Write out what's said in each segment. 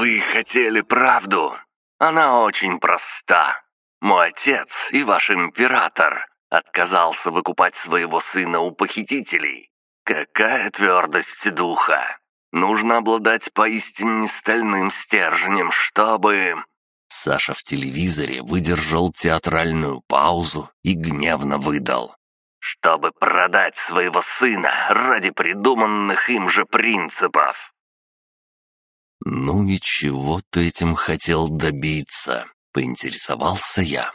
«Вы хотели правду? Она очень проста. Мой отец и ваш император отказался выкупать своего сына у похитителей. Какая твердость духа! Нужно обладать поистине стальным стержнем, чтобы...» Саша в телевизоре выдержал театральную паузу и гневно выдал. «Чтобы продать своего сына ради придуманных им же принципов». «Ну и чего ты этим хотел добиться?» — поинтересовался я.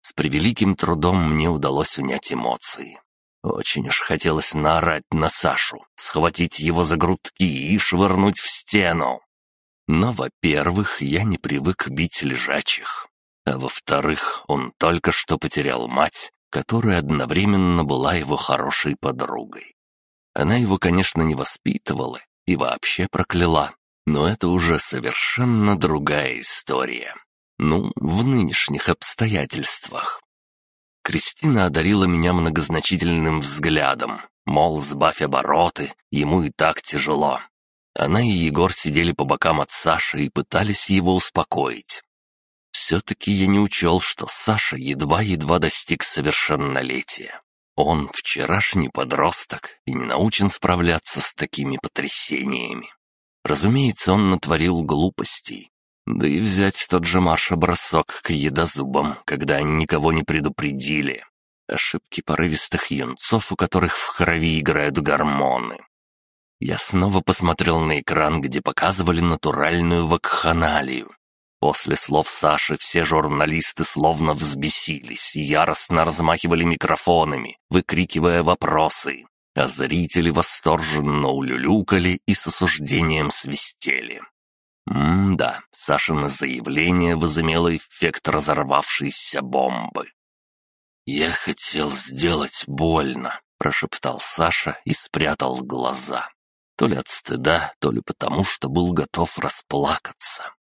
С превеликим трудом мне удалось унять эмоции. Очень уж хотелось наорать на Сашу, схватить его за грудки и швырнуть в стену. Но, во-первых, я не привык бить лежачих. А во-вторых, он только что потерял мать, которая одновременно была его хорошей подругой. Она его, конечно, не воспитывала и вообще прокляла, но это уже совершенно другая история. Ну, в нынешних обстоятельствах. Кристина одарила меня многозначительным взглядом, мол, сбавь обороты, ему и так тяжело. Она и Егор сидели по бокам от Саши и пытались его успокоить. Все-таки я не учел, что Саша едва-едва достиг совершеннолетия. Он вчерашний подросток и не научен справляться с такими потрясениями. Разумеется, он натворил глупостей, да и взять тот же марш-бросок к едозубам, когда они никого не предупредили. Ошибки порывистых юнцов, у которых в крови играют гормоны. Я снова посмотрел на экран, где показывали натуральную вакханалию. После слов Саши все журналисты словно взбесились яростно размахивали микрофонами, выкрикивая вопросы, а зрители восторженно улюлюкали и с осуждением свистели. М-да, Сашино заявление возымело эффект разорвавшейся бомбы. «Я хотел сделать больно», — прошептал Саша и спрятал глаза. То ли от стыда, то ли потому, что был готов расплакаться.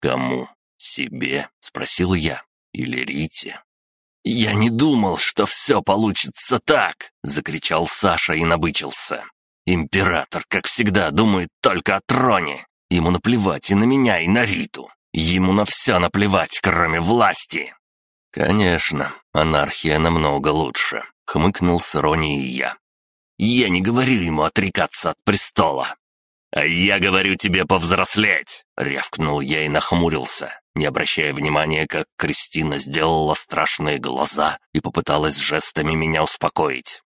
«Кому? Себе?» — спросил я. «Или Рите?» «Я не думал, что все получится так!» — закричал Саша и набычился. «Император, как всегда, думает только о троне. Ему наплевать и на меня, и на Риту. Ему на все наплевать, кроме власти. Конечно, анархия намного лучше, хмыкнул с иронией я. Я не говорю ему отрекаться от престола. «А я говорю тебе повзрослеть!» — рявкнул я и нахмурился, не обращая внимания, как Кристина сделала страшные глаза и попыталась жестами меня успокоить.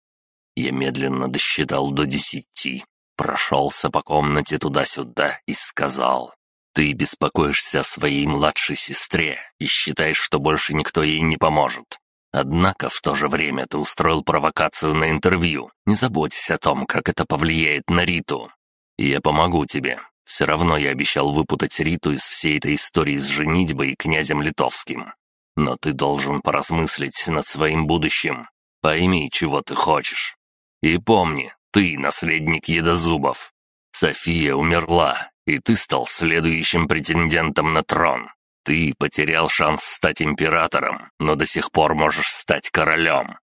Я медленно досчитал до десяти, Прошелся по комнате туда-сюда и сказал, «Ты беспокоишься о своей младшей сестре и считаешь, что больше никто ей не поможет. Однако в то же время ты устроил провокацию на интервью. Не заботься о том, как это повлияет на Риту. Я помогу тебе. Все равно я обещал выпутать Риту из всей этой истории с женитьбой и князем Литовским. Но ты должен поразмыслить над своим будущим. Пойми, чего ты хочешь. И помни, ты наследник Едозубов. София умерла, и ты стал следующим претендентом на трон. Ты потерял шанс стать императором, но до сих пор можешь стать королем.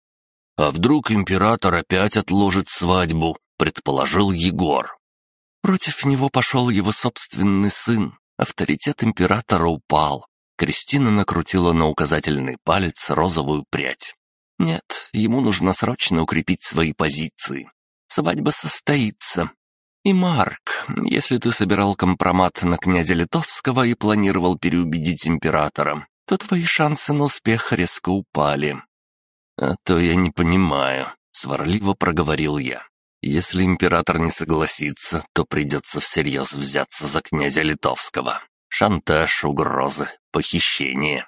А вдруг император опять отложит свадьбу, предположил Егор. Против него пошел его собственный сын. Авторитет императора упал. Кристина накрутила на указательный палец розовую прядь. Нет, ему нужно срочно укрепить свои позиции. Свадьба состоится. И, Марк, если ты собирал компромат на князя Литовского и планировал переубедить императора, то твои шансы на успех резко упали. А то я не понимаю, сварливо проговорил я. Если император не согласится, то придется всерьез взяться за князя Литовского. Шантаж, угрозы, похищение.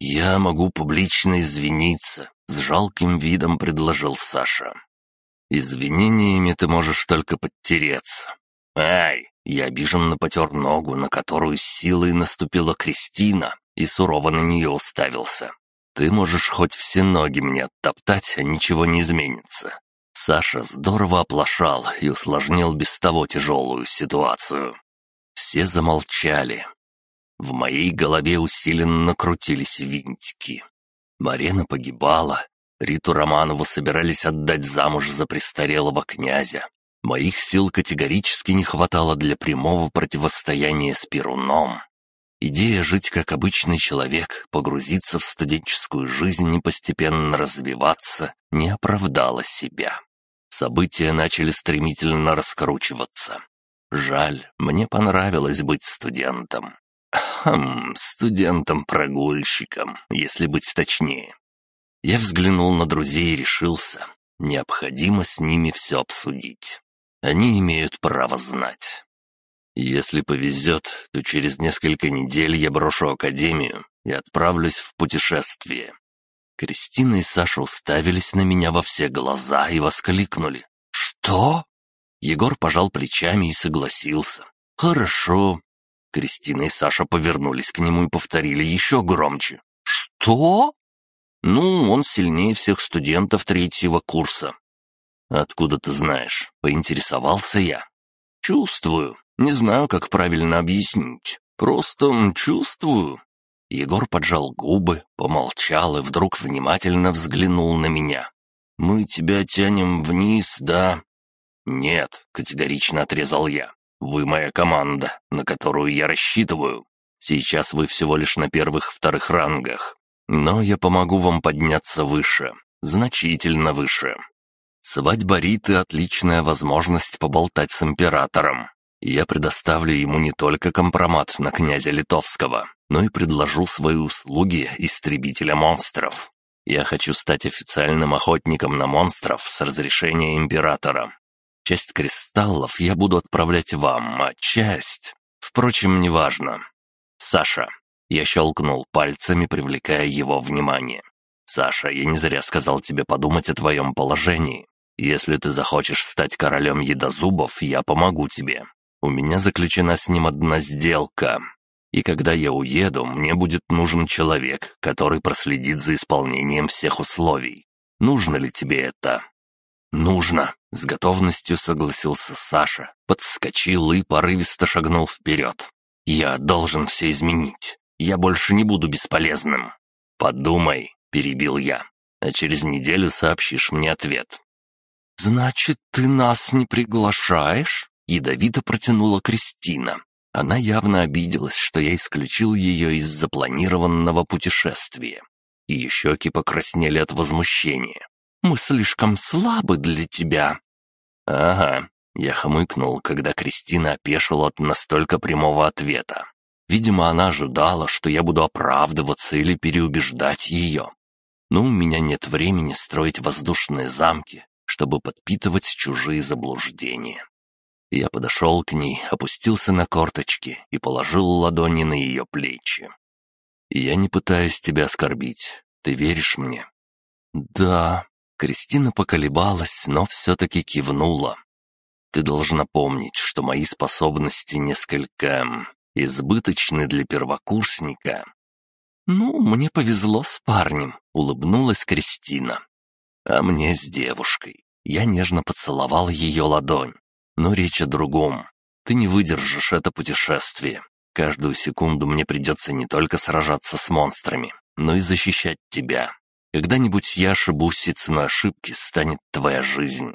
«Я могу публично извиниться», — с жалким видом предложил Саша. Извинениями ты можешь только подтереться. Ай, я обиженно потер ногу, на которую силой наступила Кристина, и сурово на нее уставился. Ты можешь хоть все ноги мне оттоптать, а ничего не изменится. Саша здорово оплошал и усложнил без того тяжелую ситуацию. Все замолчали. В моей голове усиленно крутились винтики. Марена погибала, Риту Романову собирались отдать замуж за престарелого князя. Моих сил категорически не хватало для прямого противостояния с Перуном. Идея жить как обычный человек, погрузиться в студенческую жизнь и постепенно развиваться, не оправдала себя. События начали стремительно раскручиваться. Жаль, мне понравилось быть студентом. Хм, студентом-прогульщиком, если быть точнее. Я взглянул на друзей и решился. Необходимо с ними все обсудить. Они имеют право знать. Если повезет, то через несколько недель я брошу академию и отправлюсь в путешествие. Кристина и Саша уставились на меня во все глаза и воскликнули. «Что?» Егор пожал плечами и согласился. «Хорошо». Кристина и Саша повернулись к нему и повторили еще громче. «Что?» «Ну, он сильнее всех студентов третьего курса». «Откуда ты знаешь?» — поинтересовался я. «Чувствую. Не знаю, как правильно объяснить. Просто чувствую». Егор поджал губы, помолчал и вдруг внимательно взглянул на меня. «Мы тебя тянем вниз, да?» «Нет», — категорично отрезал я. «Вы моя команда, на которую я рассчитываю. Сейчас вы всего лишь на первых-вторых рангах. Но я помогу вам подняться выше, значительно выше. Свадьба Риты — отличная возможность поболтать с императором. Я предоставлю ему не только компромат на князя Литовского, но и предложу свои услуги истребителя монстров. Я хочу стать официальным охотником на монстров с разрешения императора. Часть кристаллов я буду отправлять вам, а часть... Впрочем, неважно. Саша. Я щелкнул пальцами, привлекая его внимание. «Саша, я не зря сказал тебе подумать о твоем положении. Если ты захочешь стать королем едозубов, я помогу тебе. У меня заключена с ним одна сделка. И когда я уеду, мне будет нужен человек, который проследит за исполнением всех условий. Нужно ли тебе это?» «Нужно», — с готовностью согласился Саша, подскочил и порывисто шагнул вперед. «Я должен все изменить. Я больше не буду бесполезным». «Подумай», — перебил я, «а через неделю сообщишь мне ответ». «Значит, ты нас не приглашаешь?» Ядовито протянула Кристина. Она явно обиделась, что я исключил ее из запланированного путешествия. Ее щеки покраснели от возмущения. «Мы слишком слабы для тебя». «Ага», — я хмыкнул, когда Кристина опешила от настолько прямого ответа. Видимо, она ожидала, что я буду оправдываться или переубеждать ее. Но у меня нет времени строить воздушные замки, чтобы подпитывать чужие заблуждения. Я подошел к ней, опустился на корточки и положил ладони на ее плечи. «Я не пытаюсь тебя оскорбить. Ты веришь мне?» «Да». Кристина поколебалась, но все-таки кивнула. «Ты должна помнить, что мои способности несколько избыточны для первокурсника». «Ну, мне повезло с парнем», — улыбнулась Кристина. «А мне с девушкой». Я нежно поцеловал ее ладонь. Но речь о другом. Ты не выдержишь это путешествие. Каждую секунду мне придется не только сражаться с монстрами, но и защищать тебя. Когда-нибудь я ошибусь, и ценой ошибки станет твоя жизнь.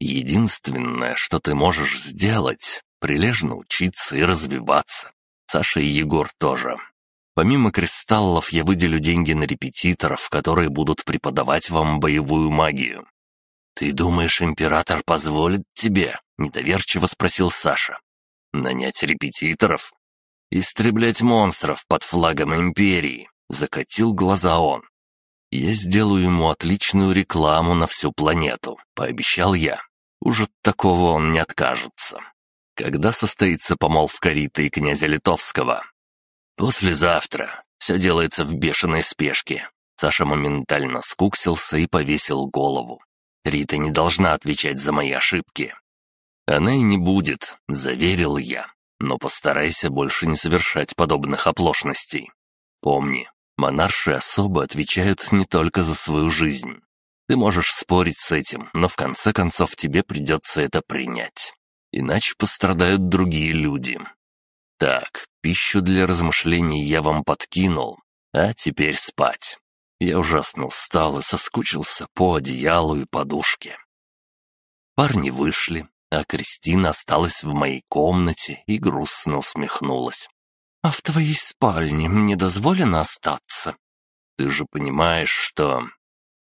Единственное, что ты можешь сделать, прилежно учиться и развиваться. Саша и Егор тоже. Помимо кристаллов я выделю деньги на репетиторов, которые будут преподавать вам боевую магию. «Ты думаешь, император позволит тебе?» — недоверчиво спросил Саша. «Нанять репетиторов? Истреблять монстров под флагом империи?» — закатил глаза он. «Я сделаю ему отличную рекламу на всю планету», — пообещал я. Уже такого он не откажется. Когда состоится помолвка Риты и князя Литовского? Послезавтра. Все делается в бешеной спешке. Саша моментально скуксился и повесил голову. Рита не должна отвечать за мои ошибки. Она и не будет, заверил я. Но постарайся больше не совершать подобных оплошностей. Помни, монарши особо отвечают не только за свою жизнь. Ты можешь спорить с этим, но в конце концов тебе придется это принять. Иначе пострадают другие люди. Так, пищу для размышлений я вам подкинул, а теперь спать. Я ужасно устал и соскучился по одеялу и подушке. Парни вышли, а Кристина осталась в моей комнате и грустно усмехнулась. «А в твоей спальне мне дозволено остаться?» «Ты же понимаешь, что...»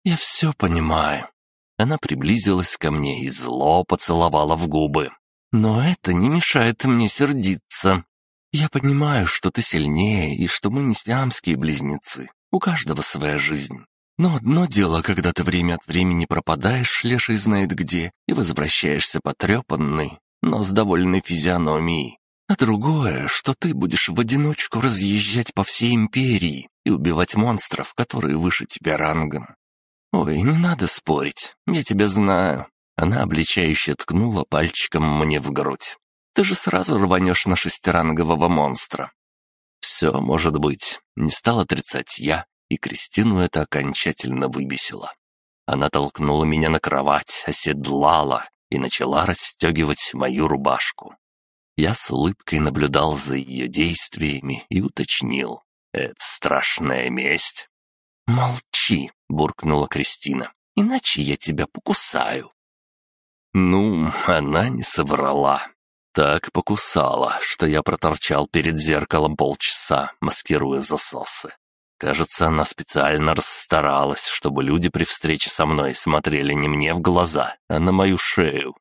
«Я все понимаю». Она приблизилась ко мне и зло поцеловала в губы. «Но это не мешает мне сердиться. Я понимаю, что ты сильнее и что мы не сиамские близнецы. У каждого своя жизнь. Но одно дело, когда ты время от времени пропадаешь, леший знает где, и возвращаешься потрепанный, но с довольной физиономией. А другое, что ты будешь в одиночку разъезжать по всей империи и убивать монстров, которые выше тебя рангом. Ой, не надо спорить, я тебя знаю. Она обличающе ткнула пальчиком мне в грудь. Ты же сразу рванешь на шестирангового монстра. Все может быть, не стал отрицать я, и Кристину это окончательно выбесило. Она толкнула меня на кровать, оседлала и начала расстегивать мою рубашку. Я с улыбкой наблюдал за ее действиями и уточнил. «Это страшная месть». «Молчи», — буркнула Кристина, — «иначе я тебя покусаю». Ну, она не соврала. Так покусала, что я проторчал перед зеркалом полчаса, маскируя засосы. Кажется, она специально расстаралась, чтобы люди при встрече со мной смотрели не мне в глаза, а на мою шею.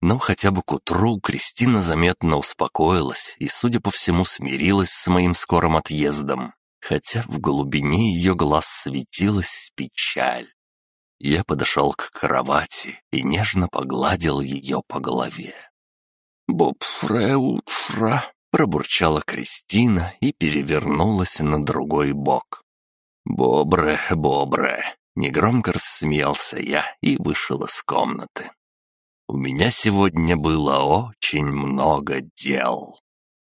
Но хотя бы к утру Кристина заметно успокоилась и, судя по всему, смирилась с моим скорым отъездом, хотя в глубине ее глаз светилась печаль. Я подошел к кровати и нежно погладил ее по голове. «Боб Фреутфра», — пробурчала Кристина и перевернулась на другой бок. «Бобре, бобре», — негромко рассмеялся я и вышел из комнаты. У меня сегодня было очень много дел.